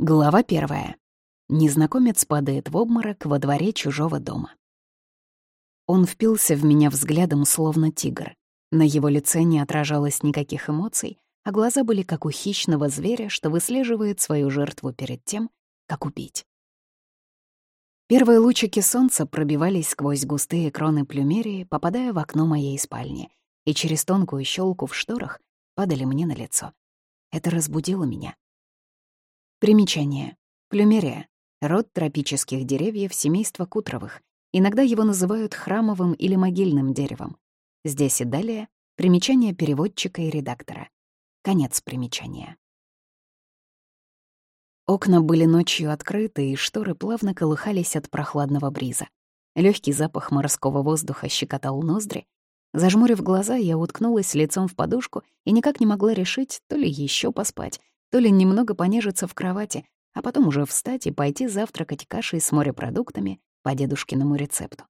Глава первая. Незнакомец падает в обморок во дворе чужого дома. Он впился в меня взглядом, словно тигр. На его лице не отражалось никаких эмоций, а глаза были как у хищного зверя, что выслеживает свою жертву перед тем, как убить. Первые лучики солнца пробивались сквозь густые кроны плюмерии, попадая в окно моей спальни, и через тонкую щелку в шторах падали мне на лицо. Это разбудило меня. Примечание. Плюмерия — род тропических деревьев семейства кутровых. Иногда его называют храмовым или могильным деревом. Здесь и далее примечание переводчика и редактора. Конец примечания. Окна были ночью открыты, и шторы плавно колыхались от прохладного бриза. Легкий запах морского воздуха щекотал ноздри. Зажмурив глаза, я уткнулась лицом в подушку и никак не могла решить, то ли еще поспать, то ли немного понежиться в кровати, а потом уже встать и пойти завтракать кашей с морепродуктами по дедушкиному рецепту.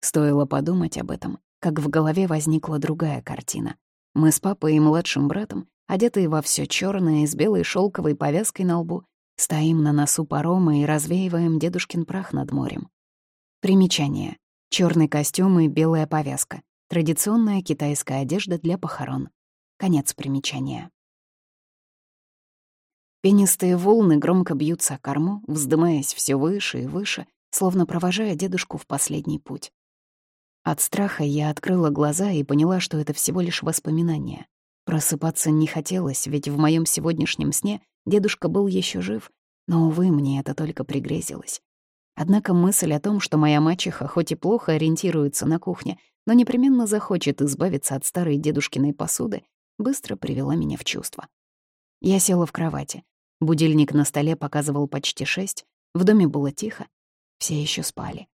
Стоило подумать об этом, как в голове возникла другая картина. Мы с папой и младшим братом, одетые во все черное с белой шелковой повязкой на лбу, стоим на носу парома и развеиваем дедушкин прах над морем. Примечание. Черный костюм и белая повязка. Традиционная китайская одежда для похорон. Конец примечания. Пенистые волны громко бьются о корму, вздымаясь все выше и выше, словно провожая дедушку в последний путь. От страха я открыла глаза и поняла, что это всего лишь воспоминания. Просыпаться не хотелось, ведь в моем сегодняшнем сне дедушка был еще жив, но, увы, мне это только пригрезилось. Однако мысль о том, что моя мачеха хоть и плохо ориентируется на кухне, но непременно захочет избавиться от старой дедушкиной посуды, быстро привела меня в чувство. Я села в кровати. Будильник на столе показывал почти шесть, в доме было тихо, все еще спали.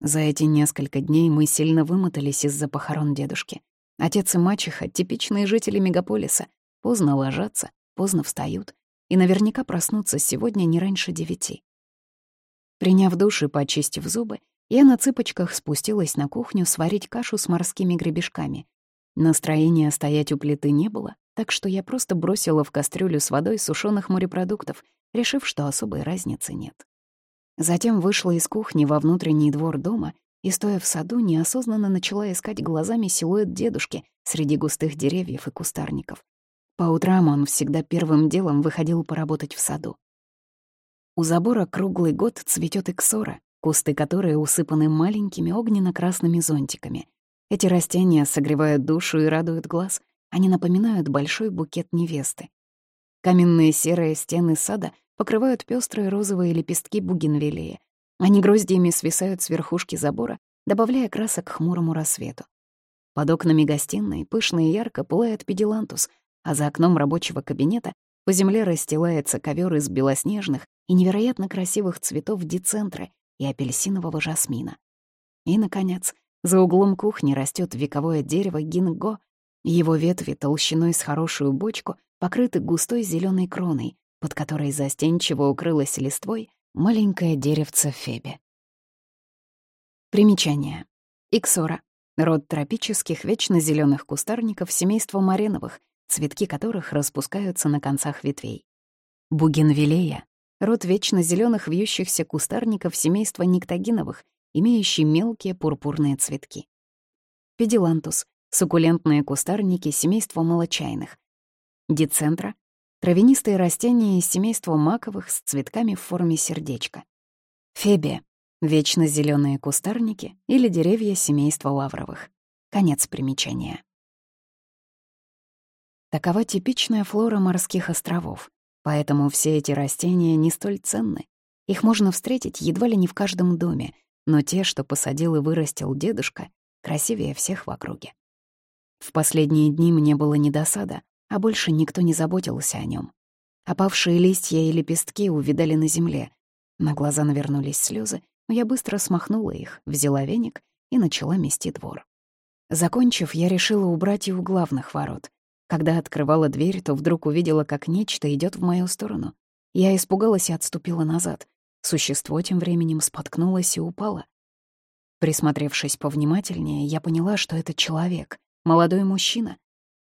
За эти несколько дней мы сильно вымотались из-за похорон дедушки. Отец и мачеха — типичные жители мегаполиса. Поздно ложатся, поздно встают. И наверняка проснутся сегодня не раньше девяти. Приняв душ и почистив зубы, я на цыпочках спустилась на кухню сварить кашу с морскими гребешками. Настроения стоять у плиты не было, так что я просто бросила в кастрюлю с водой сушёных морепродуктов, решив, что особой разницы нет. Затем вышла из кухни во внутренний двор дома и, стоя в саду, неосознанно начала искать глазами силуэт дедушки среди густых деревьев и кустарников. По утрам он всегда первым делом выходил поработать в саду. У забора круглый год цветет иксора, кусты которой усыпаны маленькими огненно-красными зонтиками. Эти растения согревают душу и радуют глаз — они напоминают большой букет невесты. Каменные серые стены сада покрывают пестрые розовые лепестки бугенвиллея. Они гроздьями свисают с верхушки забора, добавляя красок к хмурому рассвету. Под окнами гостиной пышно и ярко пылает педилантус, а за окном рабочего кабинета по земле расстилается ковер из белоснежных и невероятно красивых цветов децентры и апельсинового жасмина. И, наконец, за углом кухни растет вековое дерево гинго его ветви толщиной с хорошую бочку покрыты густой зеленой кроной, под которой застенчиво укрылась листвой маленькое деревце Фебе. Примечание. Иксора — род тропических вечно зеленых кустарников семейства мареновых, цветки которых распускаются на концах ветвей. Бугенвилея — род вечно зеленых вьющихся кустарников семейства никтогиновых, имеющий мелкие пурпурные цветки. Педилантус суккулентные кустарники семейства молочайных. Децентра — травянистые растения из семейства маковых с цветками в форме сердечка. Фебия — вечно зеленые кустарники или деревья семейства лавровых. Конец примечания. Такова типичная флора морских островов, поэтому все эти растения не столь ценны. Их можно встретить едва ли не в каждом доме, но те, что посадил и вырастил дедушка, красивее всех в округе. В последние дни мне было недосада, а больше никто не заботился о нем. Опавшие листья и лепестки увидали на земле. На глаза навернулись слезы, но я быстро смахнула их, взяла веник и начала мести двор. Закончив, я решила убрать и у главных ворот. Когда открывала дверь, то вдруг увидела, как нечто идет в мою сторону. Я испугалась и отступила назад. Существо тем временем споткнулось и упало. Присмотревшись повнимательнее, я поняла, что это человек. Молодой мужчина.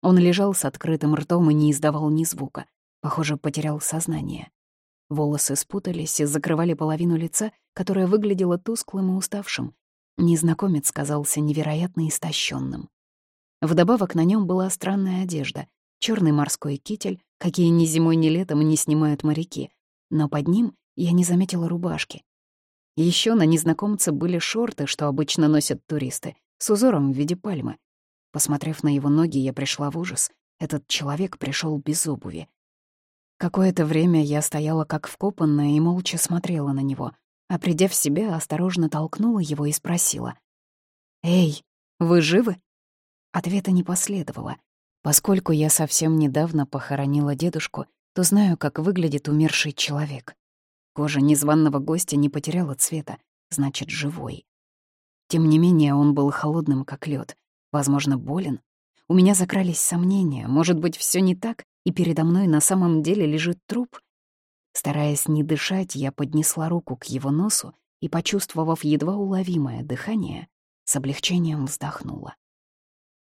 Он лежал с открытым ртом и не издавал ни звука. Похоже, потерял сознание. Волосы спутались и закрывали половину лица, которое выглядело тусклым и уставшим. Незнакомец казался невероятно истощенным. Вдобавок на нем была странная одежда, черный морской китель, какие ни зимой, ни летом не снимают моряки, но под ним я не заметила рубашки. Еще на незнакомце были шорты, что обычно носят туристы, с узором в виде пальмы. Посмотрев на его ноги, я пришла в ужас. Этот человек пришел без обуви. Какое-то время я стояла как вкопанная и молча смотрела на него, а придя в себя, осторожно толкнула его и спросила. «Эй, вы живы?» Ответа не последовало. Поскольку я совсем недавно похоронила дедушку, то знаю, как выглядит умерший человек. Кожа незваного гостя не потеряла цвета, значит, живой. Тем не менее, он был холодным, как лед, возможно, болен. У меня закрались сомнения, может быть, все не так, и передо мной на самом деле лежит труп? Стараясь не дышать, я поднесла руку к его носу и, почувствовав едва уловимое дыхание, с облегчением вздохнула.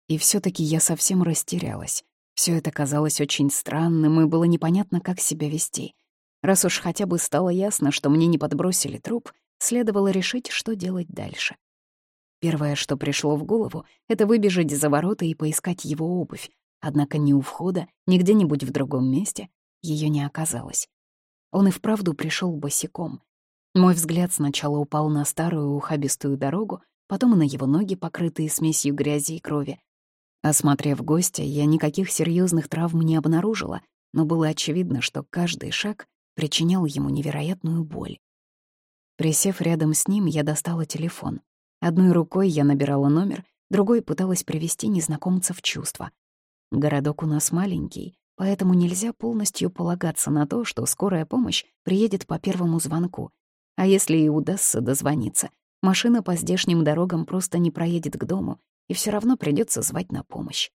И все таки я совсем растерялась. Все это казалось очень странным, и было непонятно, как себя вести. Раз уж хотя бы стало ясно, что мне не подбросили труп, следовало решить, что делать дальше. Первое, что пришло в голову, это выбежать за ворота и поискать его обувь, Однако ни у входа, ни где-нибудь в другом месте ее не оказалось. Он и вправду пришел босиком. Мой взгляд сначала упал на старую ухабистую дорогу, потом на его ноги, покрытые смесью грязи и крови. Осмотрев гостя, я никаких серьезных травм не обнаружила, но было очевидно, что каждый шаг причинял ему невероятную боль. Присев рядом с ним, я достала телефон. Одной рукой я набирала номер, другой пыталась привести незнакомца в чувство. Городок у нас маленький, поэтому нельзя полностью полагаться на то, что скорая помощь приедет по первому звонку. А если и удастся дозвониться, машина по здешним дорогам просто не проедет к дому, и все равно придется звать на помощь.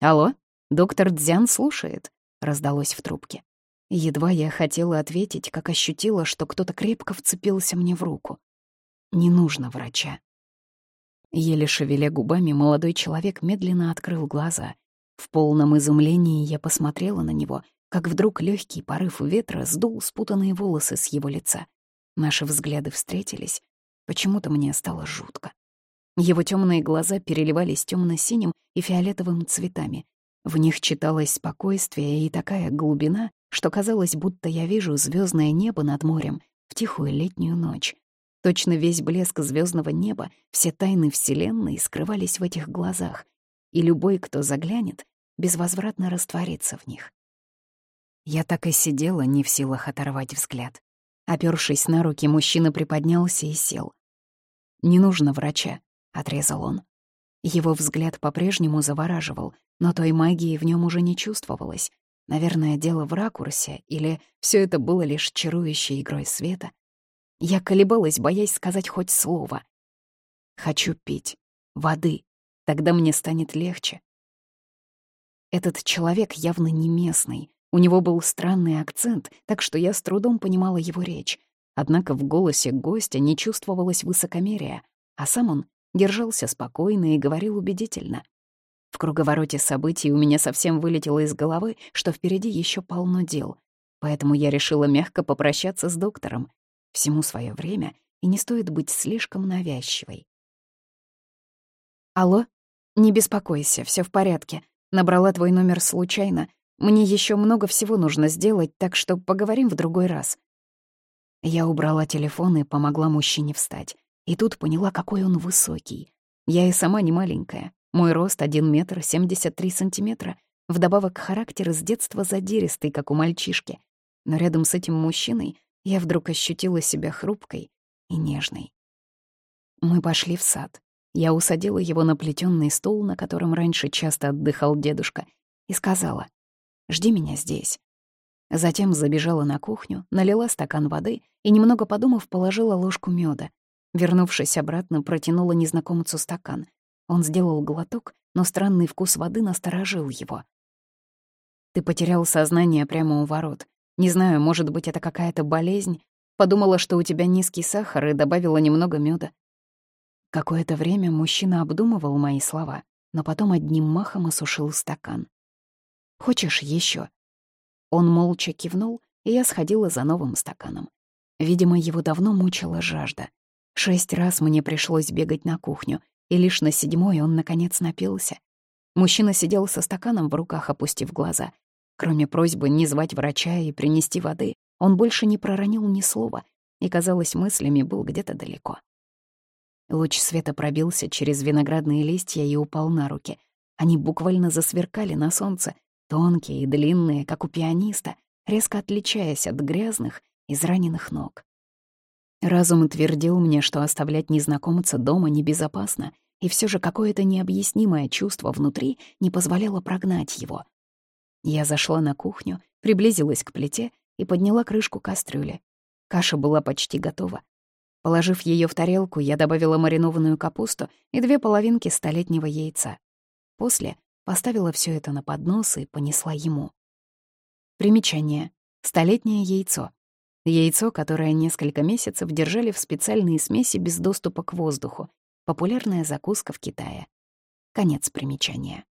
«Алло, доктор Дзян слушает», — раздалось в трубке. Едва я хотела ответить, как ощутила, что кто-то крепко вцепился мне в руку. «Не нужно врача. Еле шевеля губами, молодой человек медленно открыл глаза. В полном изумлении я посмотрела на него, как вдруг легкий порыв ветра сдул спутанные волосы с его лица. Наши взгляды встретились. Почему-то мне стало жутко. Его темные глаза переливались темно-синим и фиолетовым цветами. В них читалось спокойствие и такая глубина, что казалось, будто я вижу звездное небо над морем в тихую летнюю ночь. Точно весь блеск звездного неба, все тайны Вселенной скрывались в этих глазах, и любой, кто заглянет, безвозвратно растворится в них. Я так и сидела, не в силах оторвать взгляд. Опёршись на руки, мужчина приподнялся и сел. «Не нужно врача», — отрезал он. Его взгляд по-прежнему завораживал, но той магии в нем уже не чувствовалось. Наверное, дело в ракурсе, или все это было лишь чарующей игрой света, я колебалась, боясь сказать хоть слово. «Хочу пить. Воды. Тогда мне станет легче». Этот человек явно не местный. У него был странный акцент, так что я с трудом понимала его речь. Однако в голосе гостя не чувствовалось высокомерия, а сам он держался спокойно и говорил убедительно. В круговороте событий у меня совсем вылетело из головы, что впереди еще полно дел. Поэтому я решила мягко попрощаться с доктором, Всему свое время, и не стоит быть слишком навязчивой. «Алло? Не беспокойся, все в порядке. Набрала твой номер случайно. Мне еще много всего нужно сделать, так что поговорим в другой раз». Я убрала телефон и помогла мужчине встать. И тут поняла, какой он высокий. Я и сама не маленькая. Мой рост — 1 метр 73 сантиметра. Вдобавок характер с детства задиристый, как у мальчишки. Но рядом с этим мужчиной я вдруг ощутила себя хрупкой и нежной. Мы пошли в сад. Я усадила его на плетённый стул, на котором раньше часто отдыхал дедушка, и сказала «Жди меня здесь». Затем забежала на кухню, налила стакан воды и, немного подумав, положила ложку меда. Вернувшись обратно, протянула незнакомцу стакан. Он сделал глоток, но странный вкус воды насторожил его. «Ты потерял сознание прямо у ворот. Не знаю, может быть, это какая-то болезнь. Подумала, что у тебя низкий сахар и добавила немного меда. Какое-то время мужчина обдумывал мои слова, но потом одним махом осушил стакан. «Хочешь еще? Он молча кивнул, и я сходила за новым стаканом. Видимо, его давно мучила жажда. Шесть раз мне пришлось бегать на кухню, и лишь на седьмой он, наконец, напился. Мужчина сидел со стаканом в руках, опустив глаза. Кроме просьбы не звать врача и принести воды, он больше не проронил ни слова и, казалось, мыслями был где-то далеко. Луч света пробился через виноградные листья и упал на руки. Они буквально засверкали на солнце, тонкие и длинные, как у пианиста, резко отличаясь от грязных, израненных ног. Разум твердил мне, что оставлять незнакомца дома небезопасно, и все же какое-то необъяснимое чувство внутри не позволяло прогнать его. Я зашла на кухню, приблизилась к плите и подняла крышку кастрюли. Каша была почти готова. Положив ее в тарелку, я добавила маринованную капусту и две половинки столетнего яйца. После поставила все это на поднос и понесла ему. Примечание. Столетнее яйцо. Яйцо, которое несколько месяцев держали в специальной смеси без доступа к воздуху. Популярная закуска в Китае. Конец примечания.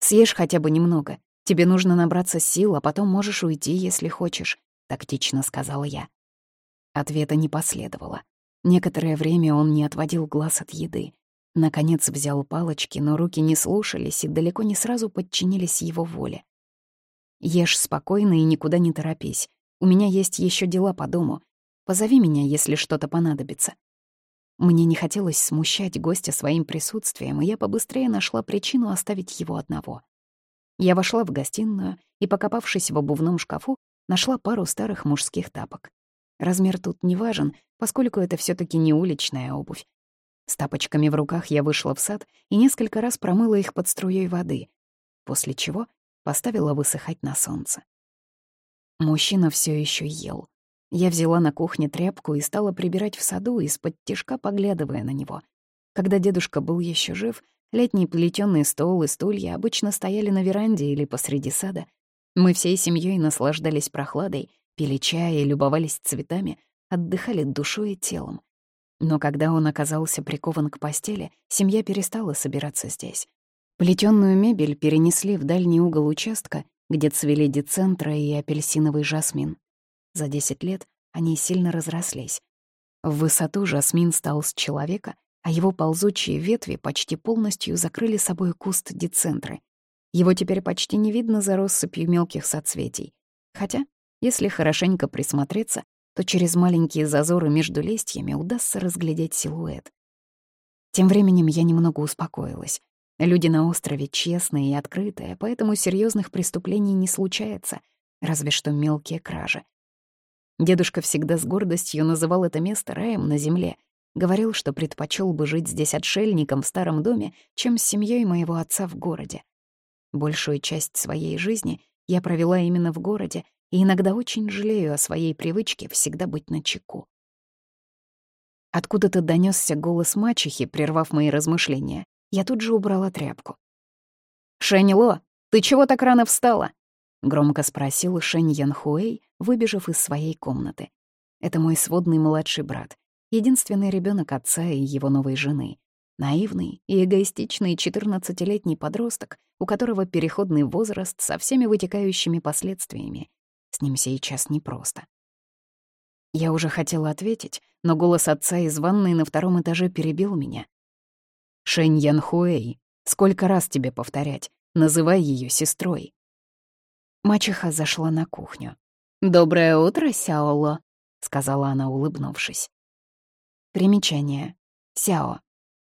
«Съешь хотя бы немного. Тебе нужно набраться сил, а потом можешь уйти, если хочешь», — тактично сказала я. Ответа не последовало. Некоторое время он не отводил глаз от еды. Наконец взял палочки, но руки не слушались и далеко не сразу подчинились его воле. «Ешь спокойно и никуда не торопись. У меня есть еще дела по дому. Позови меня, если что-то понадобится». Мне не хотелось смущать гостя своим присутствием, и я побыстрее нашла причину оставить его одного. Я вошла в гостиную и, покопавшись в обувном шкафу, нашла пару старых мужских тапок. Размер тут не важен, поскольку это все таки не уличная обувь. С тапочками в руках я вышла в сад и несколько раз промыла их под струей воды, после чего поставила высыхать на солнце. Мужчина все еще ел. Я взяла на кухне тряпку и стала прибирать в саду, из-под тишка поглядывая на него. Когда дедушка был еще жив, летний плетёный стол и стулья обычно стояли на веранде или посреди сада. Мы всей семьей наслаждались прохладой, пили чай и любовались цветами, отдыхали душой и телом. Но когда он оказался прикован к постели, семья перестала собираться здесь. Плетённую мебель перенесли в дальний угол участка, где цвели децентра и апельсиновый жасмин. За 10 лет они сильно разрослись. В высоту жасмин стал с человека, а его ползучие ветви почти полностью закрыли собой куст децентры. Его теперь почти не видно за россыпью мелких соцветий. Хотя если хорошенько присмотреться, то через маленькие зазоры между листьями удастся разглядеть силуэт. Тем временем я немного успокоилась. Люди на острове честные и открытые, поэтому серьезных преступлений не случается, разве что мелкие кражи. Дедушка всегда с гордостью называл это место раем на земле, говорил, что предпочел бы жить здесь отшельником в старом доме, чем с семьей моего отца в городе. Большую часть своей жизни я провела именно в городе и иногда очень жалею о своей привычке всегда быть на чеку. Откуда-то донесся голос мачехи, прервав мои размышления. Я тут же убрала тряпку. «Шэньло, ты чего так рано встала?» — громко спросил Шэнь Янхуэй, выбежав из своей комнаты. Это мой сводный младший брат, единственный ребенок отца и его новой жены. Наивный и эгоистичный 14-летний подросток, у которого переходный возраст со всеми вытекающими последствиями. С ним сейчас непросто. Я уже хотела ответить, но голос отца из ванной на втором этаже перебил меня. «Шэнь Янхуэй, сколько раз тебе повторять? Называй ее сестрой». Мачеха зашла на кухню. «Доброе утро, Сяоло», — сказала она, улыбнувшись. Примечание. Сяо.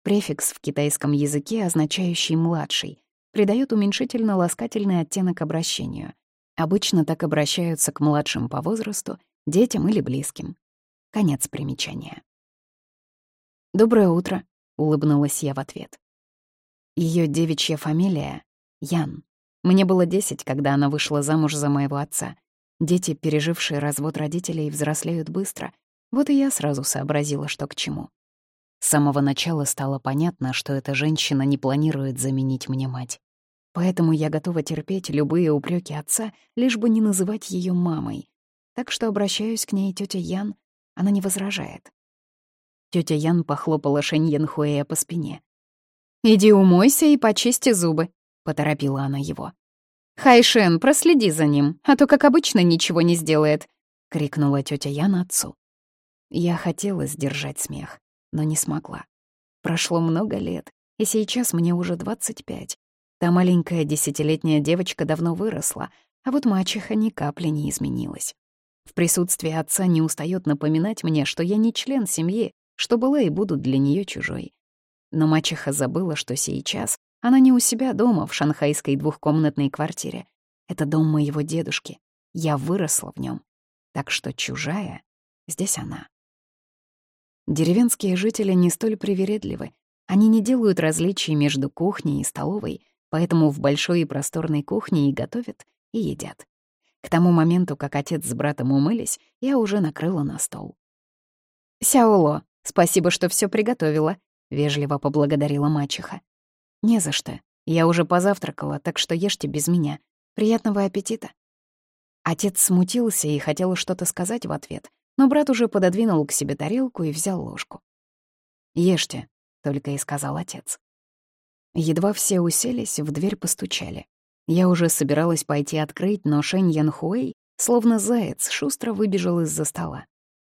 Префикс в китайском языке, означающий «младший», придает уменьшительно-ласкательный оттенок обращению. Обычно так обращаются к младшим по возрасту, детям или близким. Конец примечания. «Доброе утро», — улыбнулась я в ответ. Ее девичья фамилия — Ян. Мне было десять, когда она вышла замуж за моего отца. Дети, пережившие развод родителей, взрослеют быстро. Вот и я сразу сообразила, что к чему. С самого начала стало понятно, что эта женщина не планирует заменить мне мать. Поэтому я готова терпеть любые упреки отца, лишь бы не называть ее мамой. Так что обращаюсь к ней тетя Ян, она не возражает. Тетя Ян похлопала Шэнь Янхуэя по спине. «Иди умойся и почисти зубы», — поторопила она его. «Хайшен, проследи за ним, а то, как обычно, ничего не сделает», — крикнула тетя Яна отцу. Я хотела сдержать смех, но не смогла. Прошло много лет, и сейчас мне уже 25. Та маленькая десятилетняя девочка давно выросла, а вот мачеха ни капли не изменилась. В присутствии отца не устает напоминать мне, что я не член семьи, что была и буду для нее чужой. Но мачеха забыла, что сейчас она не у себя дома, в шанхайской двухкомнатной квартире. Это дом моего дедушки. Я выросла в нем. Так что чужая здесь она. Деревенские жители не столь привередливы. Они не делают различий между кухней и столовой, поэтому в большой и просторной кухне и готовят, и едят. К тому моменту, как отец с братом умылись, я уже накрыла на стол. «Сяоло, спасибо, что все приготовила», — вежливо поблагодарила мачеха. «Не за что. Я уже позавтракала, так что ешьте без меня. Приятного аппетита». Отец смутился и хотел что-то сказать в ответ, но брат уже пододвинул к себе тарелку и взял ложку. «Ешьте», — только и сказал отец. Едва все уселись, в дверь постучали. Я уже собиралась пойти открыть, но Шэнь Янхуэй, словно заяц, шустро выбежал из-за стола.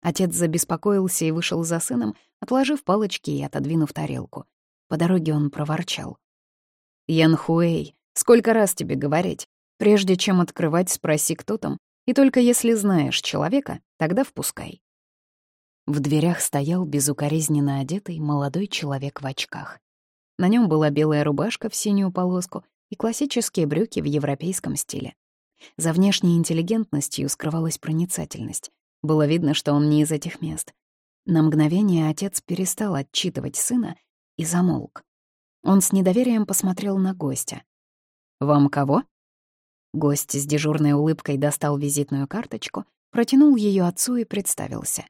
Отец забеспокоился и вышел за сыном, отложив палочки и отодвинув тарелку. По дороге он проворчал. «Ян Хуэй, сколько раз тебе говорить? Прежде чем открывать, спроси, кто там, и только если знаешь человека, тогда впускай». В дверях стоял безукоризненно одетый молодой человек в очках. На нем была белая рубашка в синюю полоску и классические брюки в европейском стиле. За внешней интеллигентностью скрывалась проницательность. Было видно, что он не из этих мест. На мгновение отец перестал отчитывать сына и замолк. Он с недоверием посмотрел на гостя. «Вам кого?» Гость с дежурной улыбкой достал визитную карточку, протянул ее отцу и представился.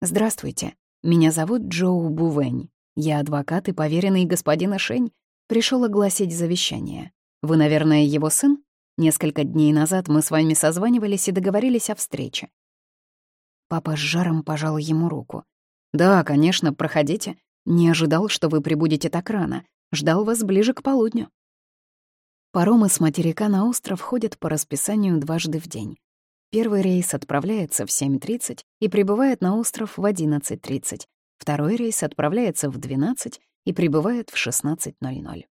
«Здравствуйте, меня зовут Джоу Бувэнь. Я адвокат и поверенный господина Шень. Пришел огласить завещание. Вы, наверное, его сын? Несколько дней назад мы с вами созванивались и договорились о встрече». Папа с жаром пожал ему руку. «Да, конечно, проходите. Не ожидал, что вы прибудете так рано. Ждал вас ближе к полудню. Паромы с материка на остров ходят по расписанию дважды в день. Первый рейс отправляется в 7.30 и прибывает на остров в 11.30. Второй рейс отправляется в 12 и прибывает в 16.00.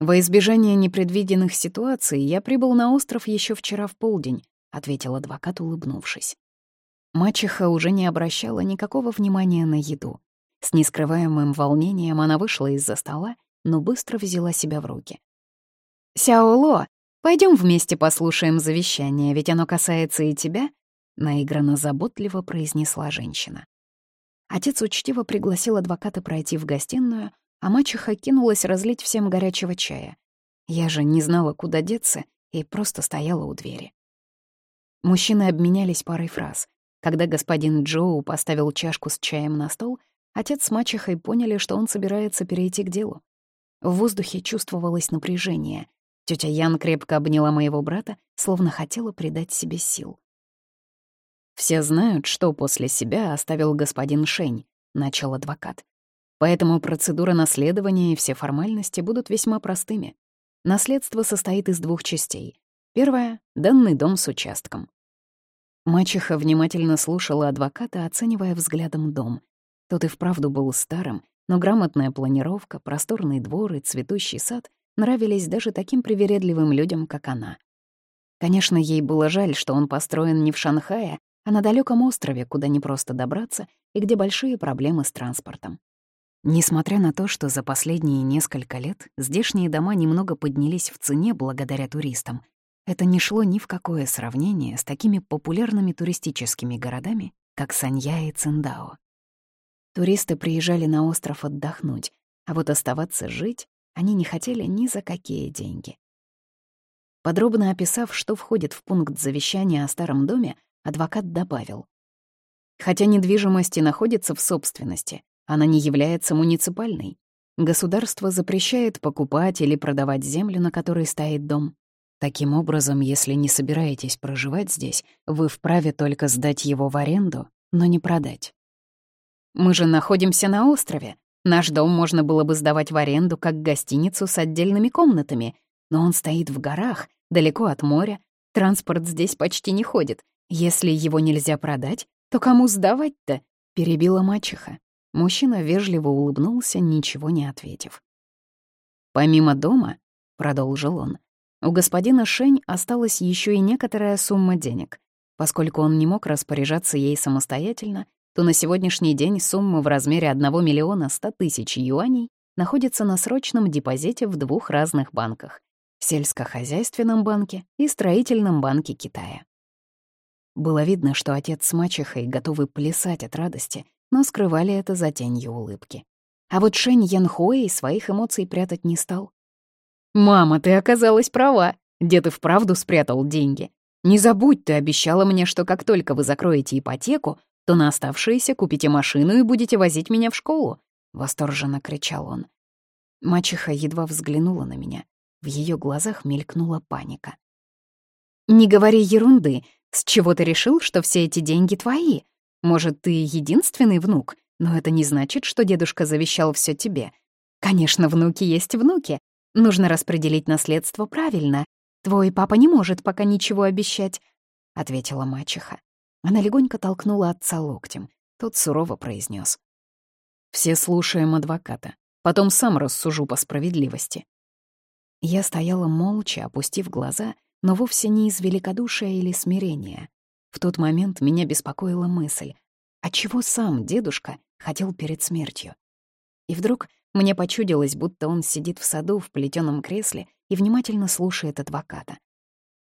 «Во избежание непредвиденных ситуаций я прибыл на остров еще вчера в полдень», — ответил адвокат, улыбнувшись. Мачеха уже не обращала никакого внимания на еду. С нескрываемым волнением она вышла из-за стола, но быстро взяла себя в руки. «Сяоло, пойдем вместе послушаем завещание, ведь оно касается и тебя», — наигранно заботливо произнесла женщина. Отец учтиво пригласил адвоката пройти в гостиную, а мачеха кинулась разлить всем горячего чая. Я же не знала, куда деться, и просто стояла у двери. Мужчины обменялись парой фраз. Когда господин Джоу поставил чашку с чаем на стол, Отец с мачехой поняли, что он собирается перейти к делу. В воздухе чувствовалось напряжение. Тетя Ян крепко обняла моего брата, словно хотела придать себе сил. «Все знают, что после себя оставил господин Шень», — начал адвокат. «Поэтому процедура наследования и все формальности будут весьма простыми. Наследство состоит из двух частей. Первая — данный дом с участком». Мачеха внимательно слушала адвоката, оценивая взглядом дом. Тот и вправду был старым, но грамотная планировка, просторный двор и цветущий сад нравились даже таким привередливым людям, как она. Конечно, ей было жаль, что он построен не в Шанхае, а на далеком острове, куда не просто добраться и где большие проблемы с транспортом. Несмотря на то, что за последние несколько лет здешние дома немного поднялись в цене благодаря туристам, это не шло ни в какое сравнение с такими популярными туристическими городами, как Санья и Циндао. Туристы приезжали на остров отдохнуть, а вот оставаться жить они не хотели ни за какие деньги. Подробно описав, что входит в пункт завещания о старом доме, адвокат добавил. Хотя недвижимость и находится в собственности, она не является муниципальной. Государство запрещает покупать или продавать землю, на которой стоит дом. Таким образом, если не собираетесь проживать здесь, вы вправе только сдать его в аренду, но не продать. Мы же находимся на острове. Наш дом можно было бы сдавать в аренду как гостиницу с отдельными комнатами. Но он стоит в горах, далеко от моря. Транспорт здесь почти не ходит. Если его нельзя продать, то кому сдавать-то?» — перебила мачеха. Мужчина вежливо улыбнулся, ничего не ответив. «Помимо дома», — продолжил он, — «у господина Шень осталась еще и некоторая сумма денег. Поскольку он не мог распоряжаться ей самостоятельно, то на сегодняшний день сумма в размере 1 миллиона 100 тысяч юаней находится на срочном депозите в двух разных банках — сельскохозяйственном банке и строительном банке Китая. Было видно, что отец с мачехой готовы плясать от радости, но скрывали это за тенью улыбки. А вот Шэнь Янхуэй своих эмоций прятать не стал. «Мама, ты оказалась права. Дед и вправду спрятал деньги. Не забудь, ты обещала мне, что как только вы закроете ипотеку, то на оставшиеся купите машину и будете возить меня в школу», — восторженно кричал он. Мачеха едва взглянула на меня. В ее глазах мелькнула паника. «Не говори ерунды. С чего ты решил, что все эти деньги твои? Может, ты единственный внук, но это не значит, что дедушка завещал все тебе. Конечно, внуки есть внуки. Нужно распределить наследство правильно. Твой папа не может пока ничего обещать», — ответила мачеха. Она легонько толкнула отца локтем. Тот сурово произнес: «Все слушаем адвоката. Потом сам рассужу по справедливости». Я стояла молча, опустив глаза, но вовсе не из великодушия или смирения. В тот момент меня беспокоила мысль, а чего сам дедушка хотел перед смертью? И вдруг мне почудилось, будто он сидит в саду в плетеном кресле и внимательно слушает адвоката.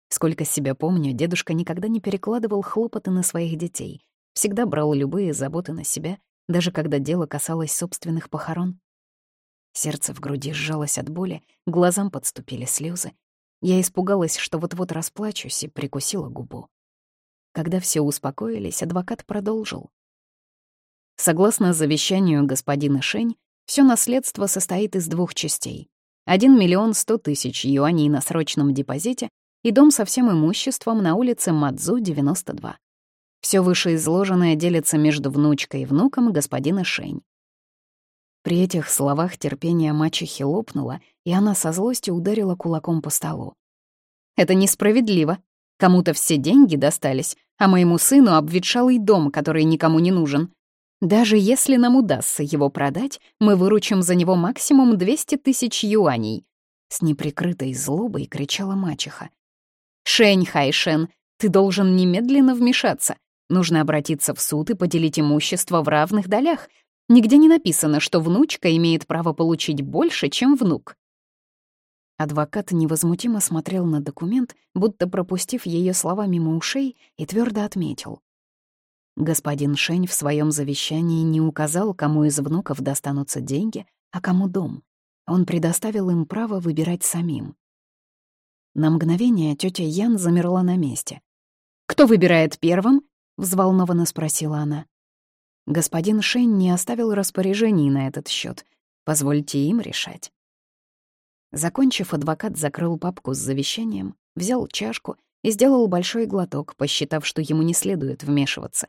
Сколько себя помню, дедушка никогда не перекладывал хлопоты на своих детей, всегда брал любые заботы на себя, даже когда дело касалось собственных похорон. Сердце в груди сжалось от боли, глазам подступили слезы. Я испугалась, что вот-вот расплачусь, и прикусила губу. Когда все успокоились, адвокат продолжил. Согласно завещанию господина Шень, все наследство состоит из двух частей. 1 миллион 100 тысяч юаней на срочном депозите и дом со всем имуществом на улице Мадзу, 92. Все вышеизложенное делится между внучкой и внуком господина Шень. При этих словах терпение мачехи лопнуло, и она со злостью ударила кулаком по столу. «Это несправедливо. Кому-то все деньги достались, а моему сыну обветшалый дом, который никому не нужен. Даже если нам удастся его продать, мы выручим за него максимум 200 тысяч юаней. С неприкрытой злобой кричала мачеха. «Шень Хайшен, ты должен немедленно вмешаться. Нужно обратиться в суд и поделить имущество в равных долях. Нигде не написано, что внучка имеет право получить больше, чем внук. Адвокат невозмутимо смотрел на документ, будто пропустив ее слова мимо ушей, и твердо отметил. Господин Шень в своем завещании не указал, кому из внуков достанутся деньги, а кому дом. Он предоставил им право выбирать самим. На мгновение тетя Ян замерла на месте. «Кто выбирает первым?» — взволнованно спросила она. Господин Шень не оставил распоряжений на этот счет. Позвольте им решать. Закончив, адвокат закрыл папку с завещанием, взял чашку и сделал большой глоток, посчитав, что ему не следует вмешиваться.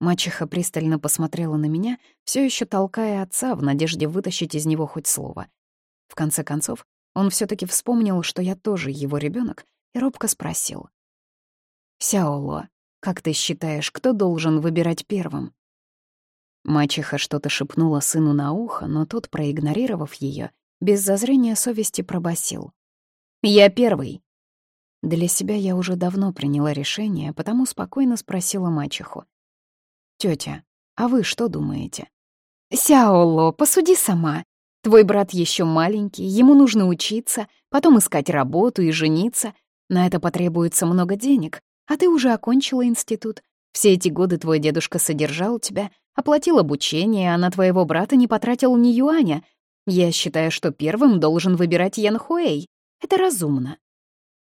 Мачеха пристально посмотрела на меня, все еще толкая отца в надежде вытащить из него хоть слово. В конце концов, он все таки вспомнил, что я тоже его ребенок, и робко спросил. «Сяоло, как ты считаешь, кто должен выбирать первым?» Мачеха что-то шепнула сыну на ухо, но тот, проигнорировав ее, без зазрения совести пробасил. «Я первый!» Для себя я уже давно приняла решение, потому спокойно спросила мачеху. «Тётя, а вы что думаете?» «Сяоло, посуди сама. Твой брат еще маленький, ему нужно учиться, потом искать работу и жениться. На это потребуется много денег, а ты уже окончила институт. Все эти годы твой дедушка содержал тебя, оплатил обучение, а на твоего брата не потратил ни юаня, я считаю, что первым должен выбирать Ян Хуэй. Это разумно».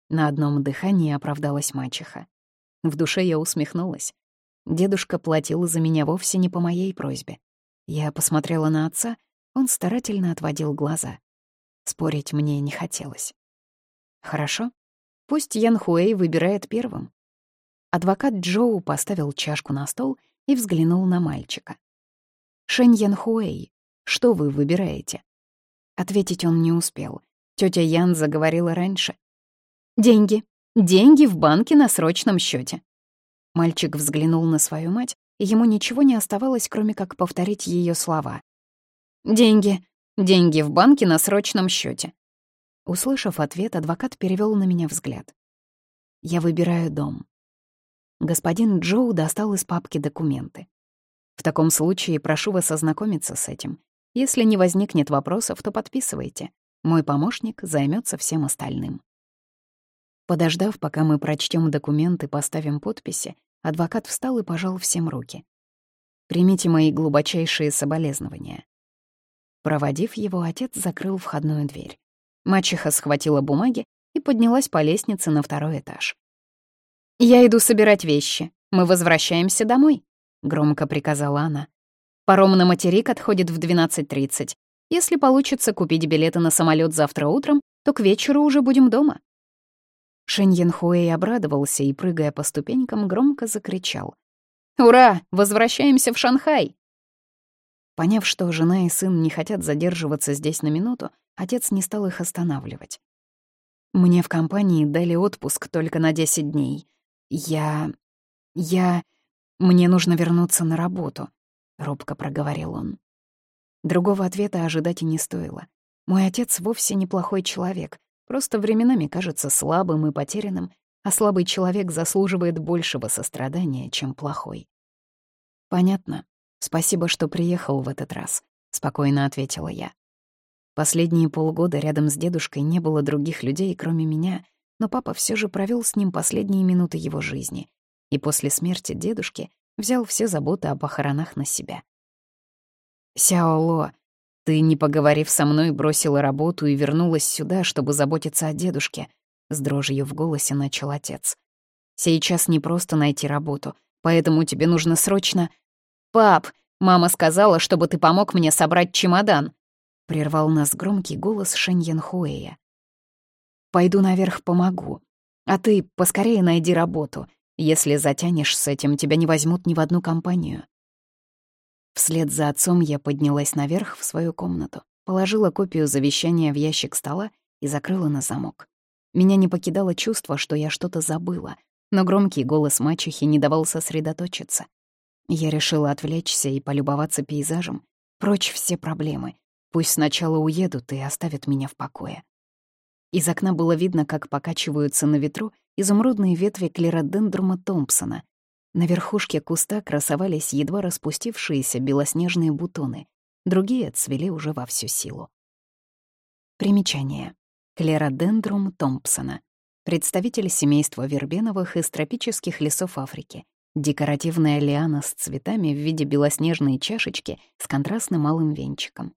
На одном дыхании оправдалась мачеха. В душе я усмехнулась. Дедушка платил за меня вовсе не по моей просьбе. Я посмотрела на отца, он старательно отводил глаза. Спорить мне не хотелось. Хорошо, пусть Ян Хуэй выбирает первым. Адвокат Джоу поставил чашку на стол и взглянул на мальчика. «Шэнь Ян Хуэй, что вы выбираете?» Ответить он не успел. Тетя Ян заговорила раньше. «Деньги. Деньги в банке на срочном счете. Мальчик взглянул на свою мать, и ему ничего не оставалось, кроме как повторить ее слова. «Деньги. Деньги в банке на срочном счете. Услышав ответ, адвокат перевел на меня взгляд. «Я выбираю дом». Господин Джоу достал из папки документы. «В таком случае прошу вас ознакомиться с этим. Если не возникнет вопросов, то подписывайте. Мой помощник займется всем остальным». Подождав, пока мы прочтем документы и поставим подписи, адвокат встал и пожал всем руки. «Примите мои глубочайшие соболезнования». Проводив его, отец закрыл входную дверь. Мачеха схватила бумаги и поднялась по лестнице на второй этаж. «Я иду собирать вещи. Мы возвращаемся домой», — громко приказала она. «Паром на материк отходит в 12.30. Если получится купить билеты на самолет завтра утром, то к вечеру уже будем дома». Шэньен Хуэй обрадовался и, прыгая по ступенькам, громко закричал. «Ура! Возвращаемся в Шанхай!» Поняв, что жена и сын не хотят задерживаться здесь на минуту, отец не стал их останавливать. «Мне в компании дали отпуск только на 10 дней. Я... я... мне нужно вернуться на работу», — робко проговорил он. Другого ответа ожидать и не стоило. Мой отец вовсе неплохой человек, Просто временами кажется слабым и потерянным, а слабый человек заслуживает большего сострадания, чем плохой. «Понятно. Спасибо, что приехал в этот раз», — спокойно ответила я. Последние полгода рядом с дедушкой не было других людей, кроме меня, но папа все же провел с ним последние минуты его жизни и после смерти дедушки взял все заботы о похоронах на себя. «Сяоло, ты, не поговорив со мной, бросила работу и вернулась сюда, чтобы заботиться о дедушке», — с дрожью в голосе начал отец. «Сейчас не просто найти работу, поэтому тебе нужно срочно...» «Пап, мама сказала, чтобы ты помог мне собрать чемодан», — прервал нас громкий голос Шэньян Хуэя. «Пойду наверх помогу. А ты поскорее найди работу. Если затянешь с этим, тебя не возьмут ни в одну компанию». Вслед за отцом я поднялась наверх в свою комнату, положила копию завещания в ящик стола и закрыла на замок. Меня не покидало чувство, что я что-то забыла, но громкий голос мачехи не давал сосредоточиться. Я решила отвлечься и полюбоваться пейзажем. Прочь все проблемы. Пусть сначала уедут и оставят меня в покое. Из окна было видно, как покачиваются на ветру изумрудные ветви клеродендрума Томпсона, на верхушке куста красовались едва распустившиеся белоснежные бутоны, другие цвели уже во всю силу. Примечание. Клеродендрум Томпсона. Представитель семейства вербеновых из тропических лесов Африки. Декоративная лиана с цветами в виде белоснежной чашечки с контрастным малым венчиком.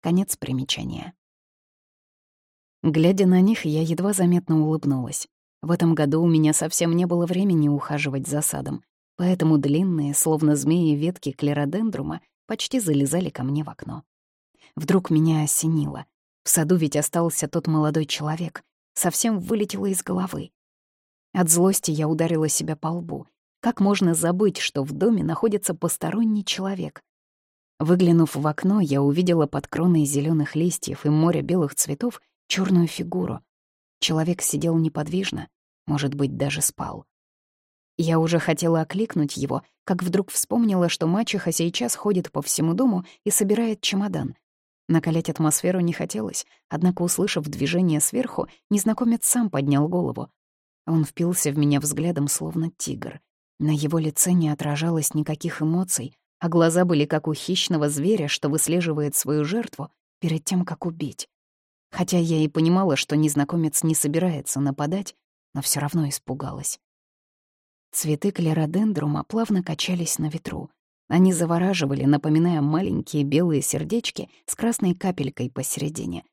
Конец примечания. Глядя на них, я едва заметно улыбнулась. В этом году у меня совсем не было времени ухаживать за садом поэтому длинные, словно змеи ветки клеродендрума, почти залезали ко мне в окно. Вдруг меня осенило. В саду ведь остался тот молодой человек. Совсем вылетело из головы. От злости я ударила себя по лбу. Как можно забыть, что в доме находится посторонний человек? Выглянув в окно, я увидела под кроной зеленых листьев и море белых цветов черную фигуру. Человек сидел неподвижно, может быть, даже спал. Я уже хотела окликнуть его, как вдруг вспомнила, что мачеха сейчас ходит по всему дому и собирает чемодан. Накалять атмосферу не хотелось, однако, услышав движение сверху, незнакомец сам поднял голову. Он впился в меня взглядом, словно тигр. На его лице не отражалось никаких эмоций, а глаза были как у хищного зверя, что выслеживает свою жертву перед тем, как убить. Хотя я и понимала, что незнакомец не собирается нападать, но все равно испугалась. Цветы клеродендрума плавно качались на ветру. Они завораживали, напоминая маленькие белые сердечки с красной капелькой посередине.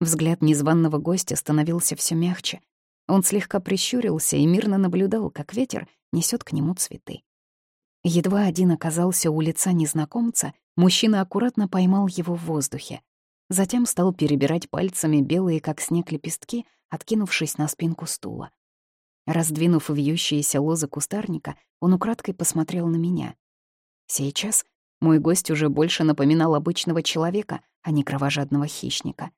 Взгляд незваного гостя становился все мягче. Он слегка прищурился и мирно наблюдал, как ветер несет к нему цветы. Едва один оказался у лица незнакомца, мужчина аккуратно поймал его в воздухе. Затем стал перебирать пальцами белые, как снег, лепестки, откинувшись на спинку стула. Раздвинув вьющиеся лозы кустарника, он украдкой посмотрел на меня. Сейчас мой гость уже больше напоминал обычного человека, а не кровожадного хищника.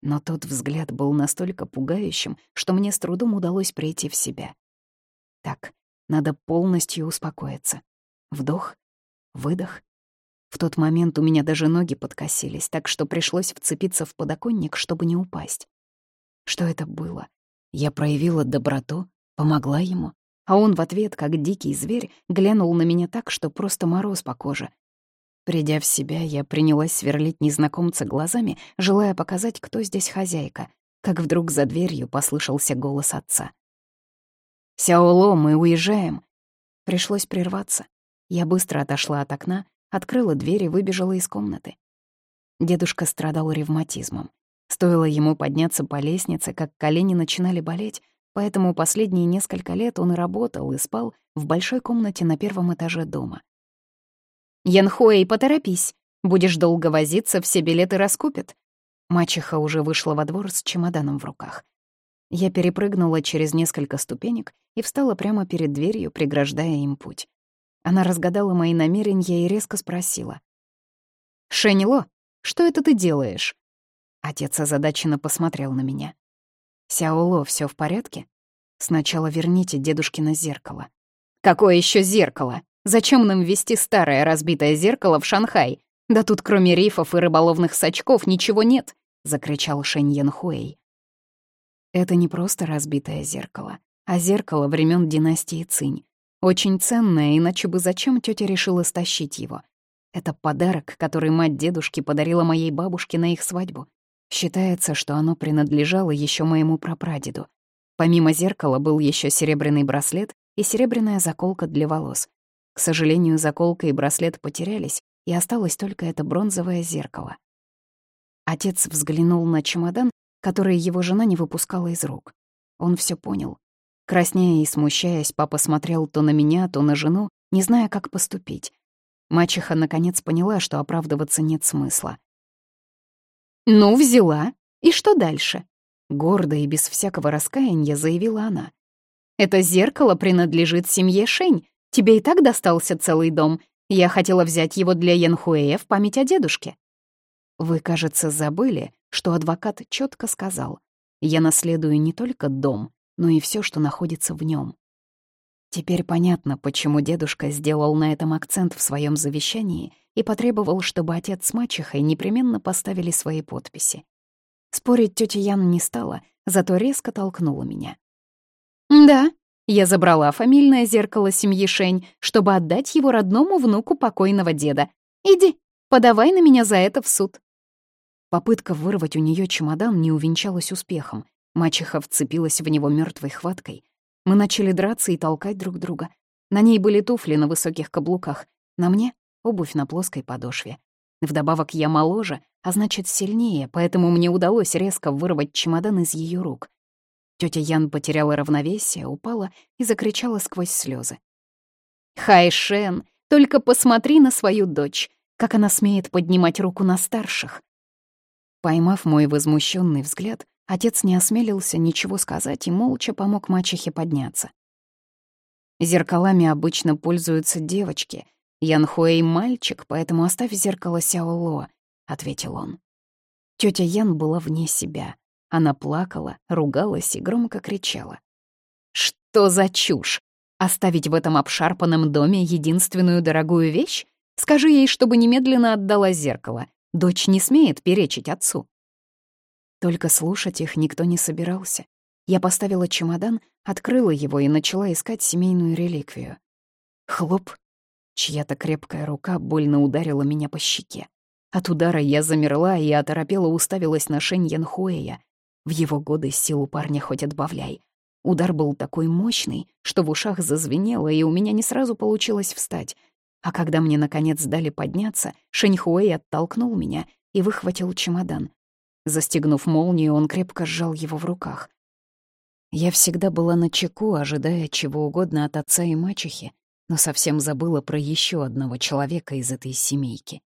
Но тот взгляд был настолько пугающим, что мне с трудом удалось прийти в себя. Так, надо полностью успокоиться. Вдох, выдох. В тот момент у меня даже ноги подкосились, так что пришлось вцепиться в подоконник, чтобы не упасть. Что это было? Я проявила доброту, помогла ему, а он в ответ, как дикий зверь, глянул на меня так, что просто мороз по коже. Придя в себя, я принялась сверлить незнакомца глазами, желая показать, кто здесь хозяйка, как вдруг за дверью послышался голос отца. «Сяоло, мы уезжаем!» Пришлось прерваться. Я быстро отошла от окна, открыла дверь и выбежала из комнаты. Дедушка страдал ревматизмом. Стоило ему подняться по лестнице, как колени начинали болеть, поэтому последние несколько лет он и работал, и спал в большой комнате на первом этаже дома. «Янхуэй, поторопись! Будешь долго возиться, все билеты раскупят!» Мачеха уже вышла во двор с чемоданом в руках. Я перепрыгнула через несколько ступенек и встала прямо перед дверью, преграждая им путь. Она разгадала мои намерения и резко спросила. «Шенило, что это ты делаешь?» Отец озадаченно посмотрел на меня. «Сяоло, все в порядке? Сначала верните дедушкино зеркало». «Какое еще зеркало? Зачем нам вести старое разбитое зеркало в Шанхай? Да тут кроме рифов и рыболовных сачков ничего нет!» — закричал Шэнь Хуэй. Это не просто разбитое зеркало, а зеркало времен династии Цинь. Очень ценное, иначе бы зачем тетя решила стащить его? Это подарок, который мать дедушки подарила моей бабушке на их свадьбу. Считается, что оно принадлежало еще моему прапрадеду. Помимо зеркала был еще серебряный браслет и серебряная заколка для волос. К сожалению, заколка и браслет потерялись, и осталось только это бронзовое зеркало. Отец взглянул на чемодан, который его жена не выпускала из рук. Он все понял. Краснея и смущаясь, папа смотрел то на меня, то на жену, не зная, как поступить. Мачеха наконец поняла, что оправдываться нет смысла. «Ну, взяла. И что дальше?» Гордо и без всякого раскаяния заявила она. «Это зеркало принадлежит семье Шень. Тебе и так достался целый дом. Я хотела взять его для Янхуэя в память о дедушке». Вы, кажется, забыли, что адвокат четко сказал, «Я наследую не только дом, но и все, что находится в нем. Теперь понятно, почему дедушка сделал на этом акцент в своем завещании и потребовал, чтобы отец с мачехой непременно поставили свои подписи. Спорить тетя Ян не стала, зато резко толкнула меня. «Да, я забрала фамильное зеркало семьи Шень, чтобы отдать его родному внуку покойного деда. Иди, подавай на меня за это в суд». Попытка вырвать у нее чемодан не увенчалась успехом. Мачеха вцепилась в него мертвой хваткой, мы начали драться и толкать друг друга. На ней были туфли на высоких каблуках, на мне — обувь на плоской подошве. Вдобавок я моложе, а значит сильнее, поэтому мне удалось резко вырвать чемодан из ее рук. Тетя Ян потеряла равновесие, упала и закричала сквозь слезы. «Хайшен, только посмотри на свою дочь, как она смеет поднимать руку на старших!» Поймав мой возмущенный взгляд, Отец не осмелился ничего сказать и молча помог мачехе подняться. Зеркалами обычно пользуются девочки. Янхуэй — мальчик, поэтому оставь зеркало Сяоло, — ответил он. Тетя Ян была вне себя. Она плакала, ругалась и громко кричала. «Что за чушь? Оставить в этом обшарпанном доме единственную дорогую вещь? Скажи ей, чтобы немедленно отдала зеркало. Дочь не смеет перечить отцу». Только слушать их никто не собирался. Я поставила чемодан, открыла его и начала искать семейную реликвию. Хлоп! Чья-то крепкая рука больно ударила меня по щеке. От удара я замерла и оторопела уставилась на Шэнь Янхуэя. В его годы силу парня хоть отбавляй. Удар был такой мощный, что в ушах зазвенело, и у меня не сразу получилось встать. А когда мне, наконец, дали подняться, Шэньхуэй оттолкнул меня и выхватил чемодан. Застегнув молнию, он крепко сжал его в руках. Я всегда была на чеку, ожидая чего угодно от отца и мачехи, но совсем забыла про еще одного человека из этой семейки.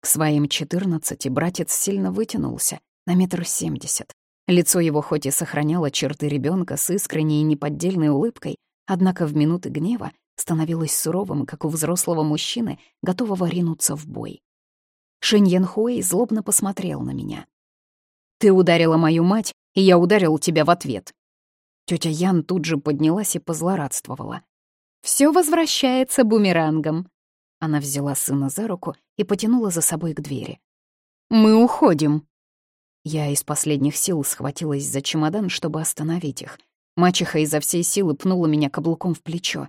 К своим четырнадцати братец сильно вытянулся, на метр семьдесят. Лицо его хоть и сохраняло черты ребенка с искренней и неподдельной улыбкой, однако в минуты гнева становилось суровым, как у взрослого мужчины, готового ринуться в бой. Шиньен Хуэй злобно посмотрел на меня. Ты ударила мою мать, и я ударил тебя в ответ». Тётя Ян тут же поднялась и позлорадствовала. Все возвращается бумерангом». Она взяла сына за руку и потянула за собой к двери. «Мы уходим». Я из последних сил схватилась за чемодан, чтобы остановить их. Мачеха изо всей силы пнула меня каблуком в плечо.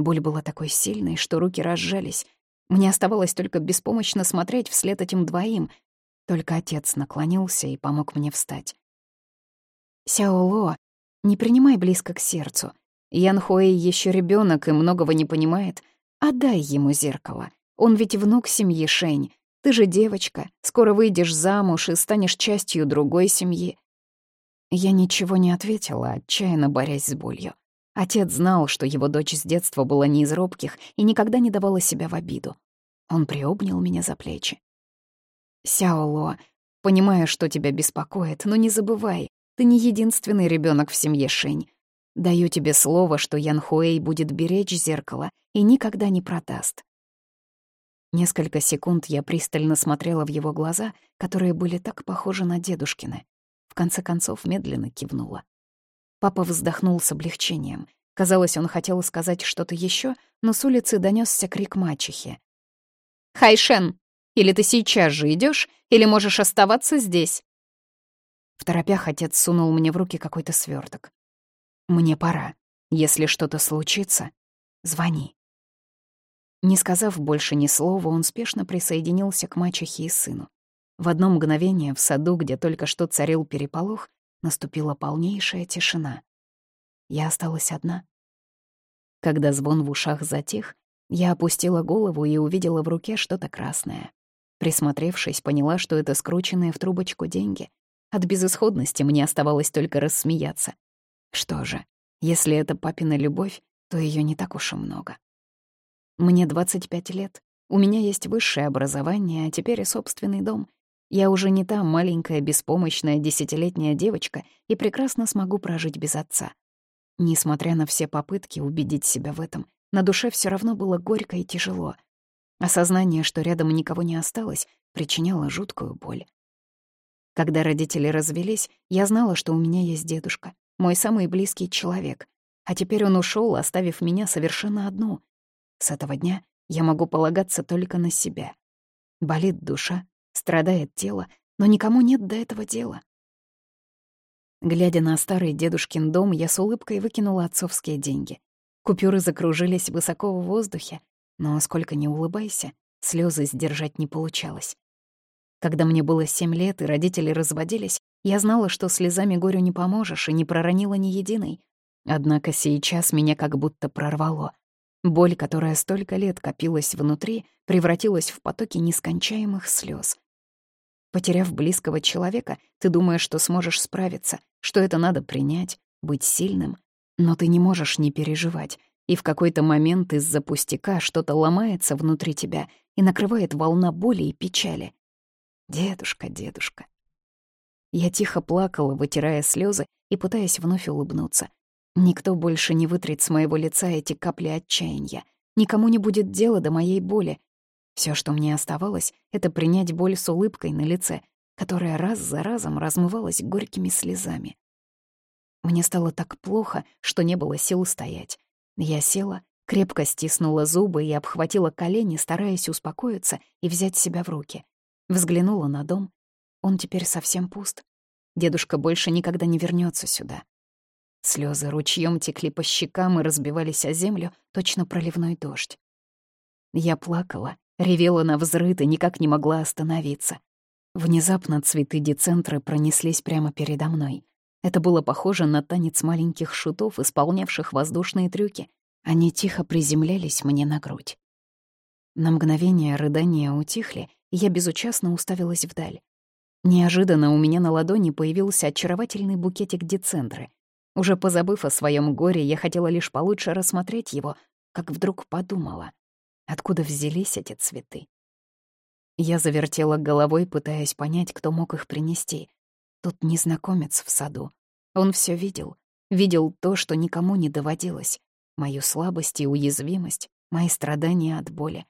Боль была такой сильной, что руки разжались. Мне оставалось только беспомощно смотреть вслед этим двоим. Только отец наклонился и помог мне встать. «Сяоло, не принимай близко к сердцу. Ян Хуэй еще ребенок и многого не понимает. Отдай ему зеркало. Он ведь внук семьи Шень. Ты же девочка, скоро выйдешь замуж и станешь частью другой семьи. Я ничего не ответила, отчаянно борясь с болью. Отец знал, что его дочь с детства была не из робких и никогда не давала себя в обиду. Он приобнял меня за плечи. «Сяоло, понимаю, что тебя беспокоит, но не забывай, ты не единственный ребенок в семье Шень. Даю тебе слово, что Ян Хуэй будет беречь зеркало и никогда не продаст. Несколько секунд я пристально смотрела в его глаза, которые были так похожи на дедушкины. В конце концов медленно кивнула. Папа вздохнул с облегчением. Казалось, он хотел сказать что-то еще, но с улицы донесся крик мачехи. «Хайшен, или ты сейчас же идешь, или можешь оставаться здесь?» В торопях отец сунул мне в руки какой-то сверток. Мне пора. Если что-то случится, звони». Не сказав больше ни слова, он спешно присоединился к мачехе и сыну. В одно мгновение в саду, где только что царил переполох, наступила полнейшая тишина. Я осталась одна. Когда звон в ушах затих, я опустила голову и увидела в руке что-то красное. Присмотревшись, поняла, что это скрученные в трубочку деньги. От безысходности мне оставалось только рассмеяться. Что же, если это папина любовь, то ее не так уж и много. Мне 25 лет, у меня есть высшее образование, а теперь и собственный дом. Я уже не та маленькая беспомощная десятилетняя девочка и прекрасно смогу прожить без отца. Несмотря на все попытки убедить себя в этом, на душе все равно было горько и тяжело. Осознание, что рядом никого не осталось, причиняло жуткую боль. Когда родители развелись, я знала, что у меня есть дедушка мой самый близкий человек. А теперь он ушел, оставив меня совершенно одну. С этого дня я могу полагаться только на себя. Болит душа, страдает тело, но никому нет до этого дела. Глядя на старый дедушкин дом, я с улыбкой выкинула отцовские деньги. Купюры закружились высоко в воздухе, но сколько ни улыбайся, слезы сдержать не получалось. Когда мне было семь лет и родители разводились, я знала, что слезами горю не поможешь, и не проронила ни единой. Однако сейчас меня как будто прорвало. Боль, которая столько лет копилась внутри, превратилась в потоки нескончаемых слез. Потеряв близкого человека, ты думаешь, что сможешь справиться, что это надо принять, быть сильным. Но ты не можешь не переживать, и в какой-то момент из-за пустяка что-то ломается внутри тебя и накрывает волна боли и печали. Дедушка, дедушка, я тихо плакала, вытирая слезы и пытаясь вновь улыбнуться. Никто больше не вытрет с моего лица эти капли отчаяния. Никому не будет дела до моей боли. Все, что мне оставалось, это принять боль с улыбкой на лице, которая раз за разом размывалась горькими слезами. Мне стало так плохо, что не было сил стоять. Я села, крепко стиснула зубы и обхватила колени, стараясь успокоиться и взять себя в руки. Взглянула на дом, он теперь совсем пуст. Дедушка больше никогда не вернется сюда. Слезы ручьем текли по щекам и разбивались о землю, точно проливной дождь. Я плакала, ревела на взрыд и никак не могла остановиться. Внезапно цветы децентры пронеслись прямо передо мной. Это было похоже на танец маленьких шутов, исполнявших воздушные трюки. Они тихо приземлялись мне на грудь. На мгновение рыдания утихли, и я безучастно уставилась вдаль. Неожиданно у меня на ладони появился очаровательный букетик децентры. Уже позабыв о своем горе, я хотела лишь получше рассмотреть его, как вдруг подумала, откуда взялись эти цветы. Я завертела головой, пытаясь понять, кто мог их принести. Тут незнакомец в саду. Он все видел. Видел то, что никому не доводилось. Мою слабость и уязвимость, мои страдания от боли.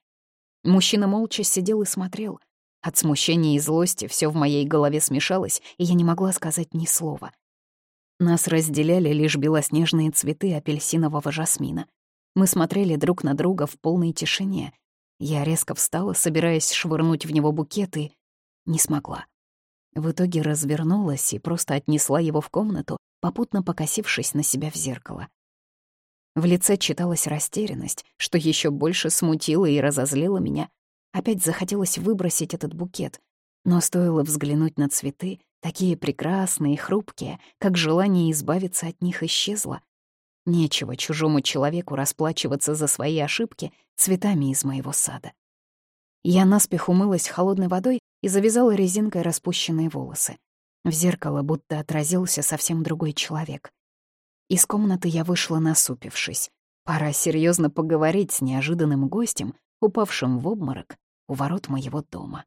Мужчина молча сидел и смотрел — От смущения и злости все в моей голове смешалось, и я не могла сказать ни слова. Нас разделяли лишь белоснежные цветы апельсинового жасмина. Мы смотрели друг на друга в полной тишине. Я резко встала, собираясь швырнуть в него букет, и не смогла. В итоге развернулась и просто отнесла его в комнату, попутно покосившись на себя в зеркало. В лице читалась растерянность, что еще больше смутило и разозлило меня. Опять захотелось выбросить этот букет, но стоило взглянуть на цветы, такие прекрасные и хрупкие, как желание избавиться от них исчезло. Нечего чужому человеку расплачиваться за свои ошибки цветами из моего сада. Я наспех умылась холодной водой и завязала резинкой распущенные волосы. В зеркало будто отразился совсем другой человек. Из комнаты я вышла насупившись. Пора серьезно поговорить с неожиданным гостем, упавшим в обморок у ворот моего дома.